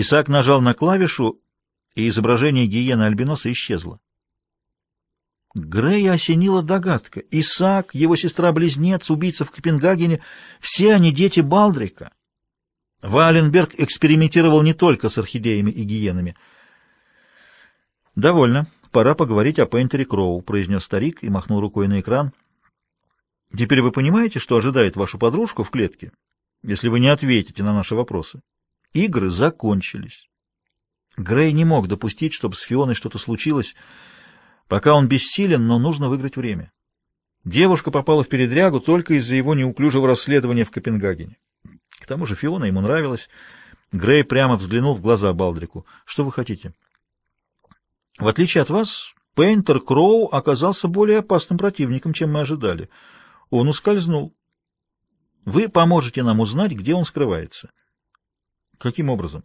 Исаак нажал на клавишу, и изображение гиены альбиноса исчезло. Грея осенила догадка. Исаак, его сестра-близнец, убийца в Копенгагене — все они дети Балдрика. Валенберг экспериментировал не только с орхидеями и гиенами. «Довольно. Пора поговорить о Пейнтере Кроу», — произнес старик и махнул рукой на экран. «Теперь вы понимаете, что ожидает вашу подружку в клетке, если вы не ответите на наши вопросы? Игры закончились». Грей не мог допустить, чтобы с Фионой что-то случилось. Пока он бессилен, но нужно выиграть время. Девушка попала в передрягу только из-за его неуклюжего расследования в Копенгагене. К тому же Фиона ему нравилась. Грей прямо взглянул в глаза Балдрику. «Что вы хотите?» «В отличие от вас, Пейнтер Кроу оказался более опасным противником, чем мы ожидали. Он ускользнул. Вы поможете нам узнать, где он скрывается». «Каким образом?»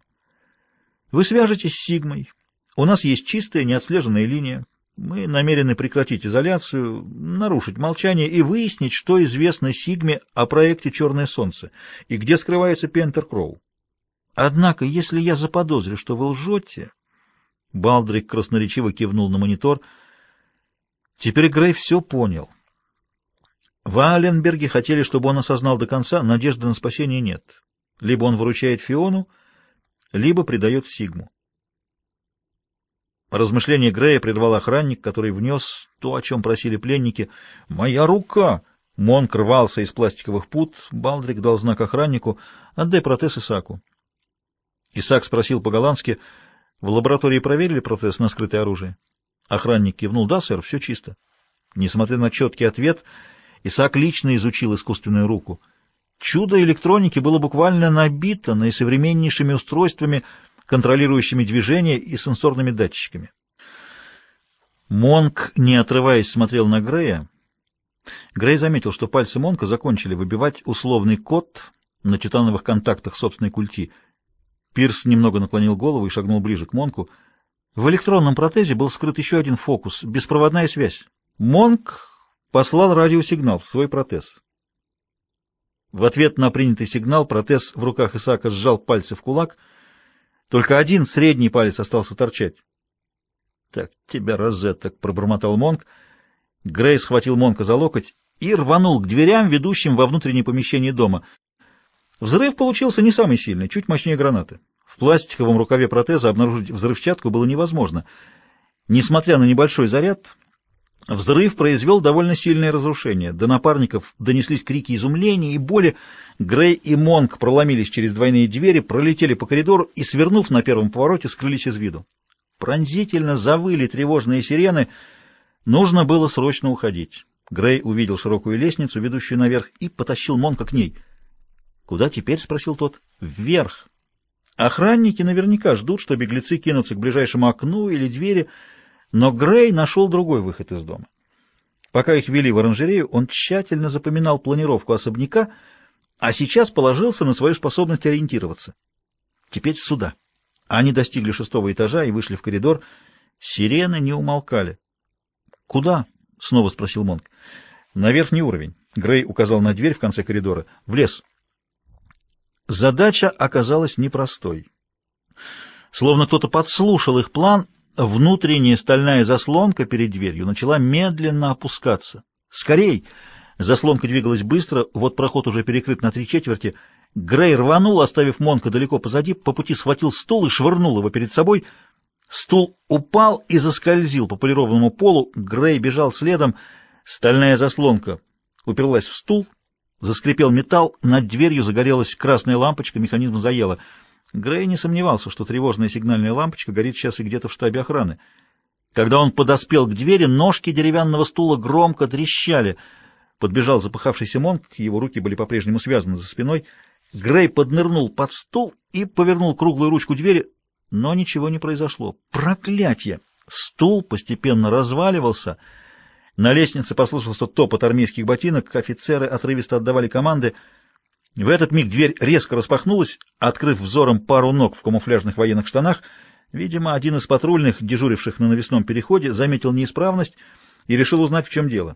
Вы свяжетесь с Сигмой. У нас есть чистая, неотслеженная линия. Мы намерены прекратить изоляцию, нарушить молчание и выяснить, что известно Сигме о проекте «Черное солнце» и где скрывается Пентер Кроу. Однако, если я заподозрю, что вы лжете... Балдрик красноречиво кивнул на монитор. Теперь Грей все понял. В Аленберге хотели, чтобы он осознал до конца, надежды на спасение нет. Либо он выручает Фиону, либо предает Сигму. Размышление Грея прервал охранник, который внес то, о чем просили пленники. «Моя рука!» Монк рвался из пластиковых пут. Балдрик дал знак охраннику. «Отдай протез Исаку». Исаак спросил по-голландски. «В лаборатории проверили протез на скрытое оружие?» Охранник кивнул. «Да, сэр, все чисто». Несмотря на четкий ответ, Исаак лично изучил искусственную руку — Чудо электроники было буквально набито наисовременнейшими устройствами, контролирующими движение и сенсорными датчиками. Монк, не отрываясь, смотрел на Грея. Грей заметил, что пальцы Монка закончили выбивать условный код на титановых контактах собственной культи. Пирс немного наклонил голову и шагнул ближе к Монку. В электронном протезе был скрыт еще один фокус — беспроводная связь. Монк послал радиосигнал в свой протез. В ответ на принятый сигнал протез в руках Исаака сжал пальцы в кулак. Только один средний палец остался торчать. «Так тебя розеток!» — пробормотал Монк. Грей схватил Монка за локоть и рванул к дверям, ведущим во внутреннее помещение дома. Взрыв получился не самый сильный, чуть мощнее гранаты. В пластиковом рукаве протеза обнаружить взрывчатку было невозможно. Несмотря на небольшой заряд, Взрыв произвел довольно сильное разрушение. До напарников донеслись крики изумления и боли. Грей и Монк проломились через двойные двери, пролетели по коридору и, свернув на первом повороте, скрылись из виду. Пронзительно завыли тревожные сирены. Нужно было срочно уходить. Грей увидел широкую лестницу, ведущую наверх, и потащил Монка к ней. «Куда теперь?» — спросил тот. «Вверх». Охранники наверняка ждут, что беглецы кинутся к ближайшему окну или двери, — но Грей нашел другой выход из дома. Пока их вели в оранжерею, он тщательно запоминал планировку особняка, а сейчас положился на свою способность ориентироваться. Теперь сюда. Они достигли шестого этажа и вышли в коридор. Сирены не умолкали. «Куда?» — снова спросил Монк. «На верхний уровень». Грей указал на дверь в конце коридора. «В лес». Задача оказалась непростой. Словно кто-то подслушал их план Внутренняя стальная заслонка перед дверью начала медленно опускаться. «Скорей!» Заслонка двигалась быстро, вот проход уже перекрыт на три четверти. Грей рванул, оставив Монка далеко позади, по пути схватил стул и швырнул его перед собой. Стул упал и заскользил по полированному полу. Грей бежал следом. Стальная заслонка уперлась в стул, заскрипел металл, над дверью загорелась красная лампочка, механизм заело — Грей не сомневался, что тревожная сигнальная лампочка горит сейчас и где-то в штабе охраны. Когда он подоспел к двери, ножки деревянного стула громко трещали. Подбежал запыхавшийся Монк, его руки были по-прежнему связаны за спиной. Грей поднырнул под стул и повернул круглую ручку двери, но ничего не произошло. Проклятье! Стул постепенно разваливался. На лестнице послышался топот армейских ботинок, офицеры отрывисто отдавали команды — в этот миг дверь резко распахнулась, открыв взором пару ног в камуфляжных военных штанах. Видимо, один из патрульных, дежуривших на навесном переходе, заметил неисправность и решил узнать, в чем дело.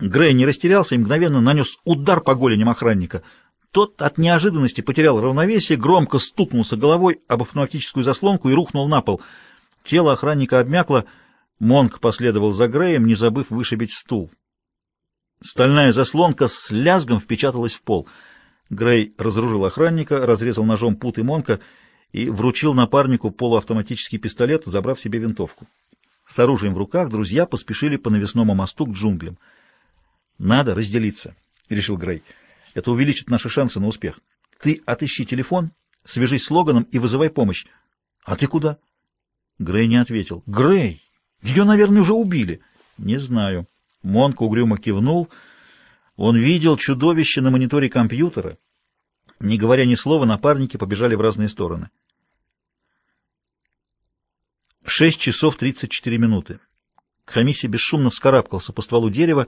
Грей не растерялся и мгновенно нанес удар по голеням охранника. Тот от неожиданности потерял равновесие, громко стукнулся головой об автоматическую заслонку и рухнул на пол. Тело охранника обмякло, Монк последовал за Греем, не забыв вышибить стул. Стальная заслонка с лязгом впечаталась в пол. Грей разоружил охранника, разрезал ножом путы Монка и вручил напарнику полуавтоматический пистолет, забрав себе винтовку. С оружием в руках друзья поспешили по навесному мосту к джунглям. «Надо разделиться», — решил Грей. «Это увеличит наши шансы на успех. Ты отыщи телефон, свяжись с Логаном и вызывай помощь. А ты куда?» Грей не ответил. «Грей! Ее, наверное, уже убили». «Не знаю». Монк угрюмо кивнул. Он видел чудовище на мониторе компьютера. Не говоря ни слова, напарники побежали в разные стороны. Шесть часов тридцать четыре минуты. Хамиси бесшумно вскарабкался по стволу дерева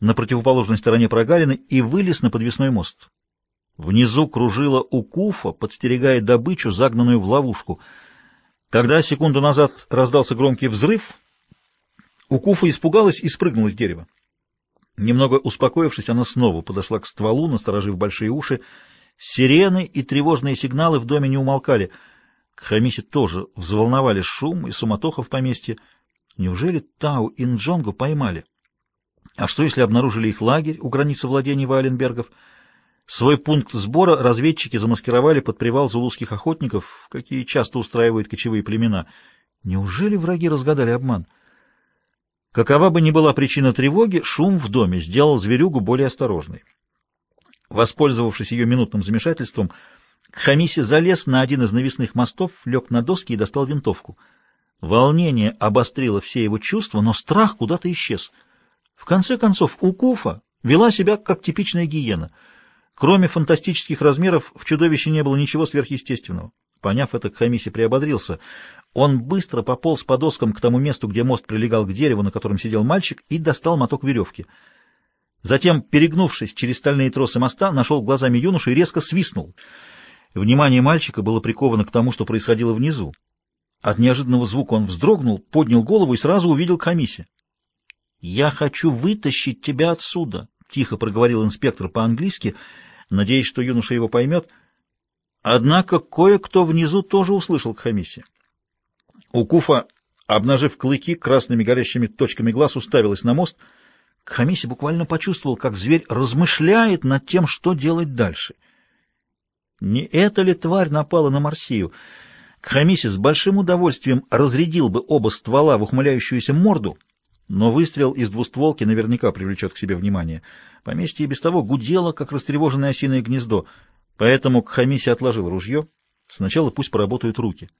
на противоположной стороне прогалины и вылез на подвесной мост. Внизу кружила укуфа, подстерегая добычу, загнанную в ловушку. Когда секунду назад раздался громкий взрыв, укуфа испугалась и спрыгнула с дерева. Немного успокоившись, она снова подошла к стволу, насторожив большие уши. Сирены и тревожные сигналы в доме не умолкали — к Хамисе тоже взволновали шум и суматоха в поместье. Неужели Тау и Нджонгу поймали? А что, если обнаружили их лагерь у границы владений Вайленбергов? Свой пункт сбора разведчики замаскировали под привал зулузских охотников, какие часто устраивают кочевые племена. Неужели враги разгадали обман? Какова бы ни была причина тревоги, шум в доме сделал зверюгу более осторожной. Воспользовавшись ее минутным замешательством, Хамиси залез на один из навесных мостов, лег на доски и достал винтовку. Волнение обострило все его чувства, но страх куда-то исчез. В конце концов, Укуфа вела себя как типичная гиена. Кроме фантастических размеров, в чудовище не было ничего сверхъестественного. Поняв это, Хамиси приободрился. Он быстро пополз по доскам к тому месту, где мост прилегал к дереву, на котором сидел мальчик, и достал моток веревки. Затем, перегнувшись через стальные тросы моста, нашел глазами юношу и резко свистнул — Внимание мальчика было приковано к тому, что происходило внизу. От неожиданного звука он вздрогнул, поднял голову и сразу увидел комиссия. «Я хочу вытащить тебя отсюда», — тихо проговорил инспектор по-английски, надеясь, что юноша его поймет. Однако кое-кто внизу тоже услышал Кхамиси. Укуфа, обнажив клыки, красными горящими точками глаз уставилась на мост. Кхамиси буквально почувствовал, как зверь размышляет над тем, что делать дальше — не эта ли тварь напала на Марсию? Кхамиси с большим удовольствием разрядил бы оба ствола в ухмыляющуюся морду, но выстрел из двустволки наверняка привлечет к себе внимание. Поместье и без того гудело, как растревоженное осиное гнездо, поэтому Кхамиси отложил ружье. Сначала пусть поработают руки.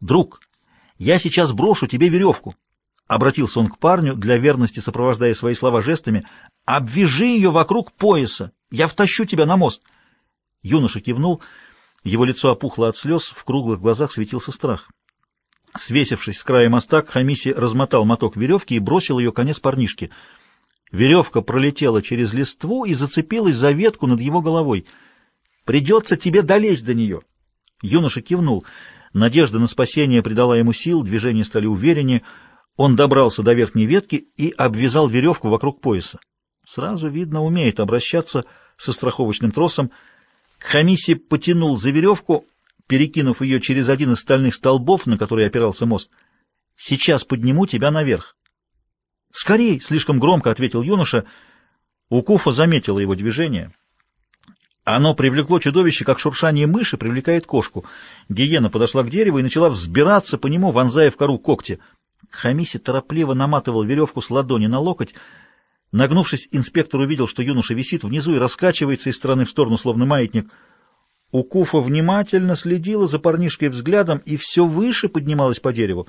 «Друг, я сейчас брошу тебе веревку!» Обратился он к парню, для верности сопровождая свои слова жестами. «Обвяжи ее вокруг пояса! Я втащу тебя на мост!» Юноша кивнул, его лицо опухло от слез, в круглых глазах светился страх. Свесившись с края моста, Хамиси размотал моток веревки и бросил ее конец парнишки. Веревка пролетела через листву и зацепилась за ветку над его головой. «Придется тебе долезть до нее!» Юноша кивнул. Надежда на спасение придала ему сил, движения стали увереннее. Он добрался до верхней ветки и обвязал веревку вокруг пояса. Сразу видно, умеет обращаться со страховочным тросом — Хамиси потянул за веревку, перекинув ее через один из стальных столбов, на который опирался мост. «Сейчас подниму тебя наверх». «Скорей!» — слишком громко ответил юноша. Укуфа заметила его движение. Оно привлекло чудовище, как шуршание мыши привлекает кошку. Гиена подошла к дереву и начала взбираться по нему, вонзая в кору когти. Хамиси торопливо наматывал веревку с ладони на локоть, Нагнувшись, инспектор увидел, что юноша висит внизу и раскачивается из стороны в сторону, словно маятник. Укуфа внимательно следила за парнишкой взглядом и все выше поднималась по дереву.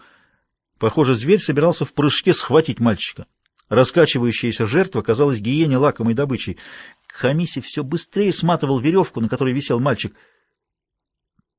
Похоже, зверь собирался в прыжке схватить мальчика. Раскачивающаяся жертва казалась гиене лакомой добычей. Хамиси все быстрее сматывал веревку, на которой висел мальчик —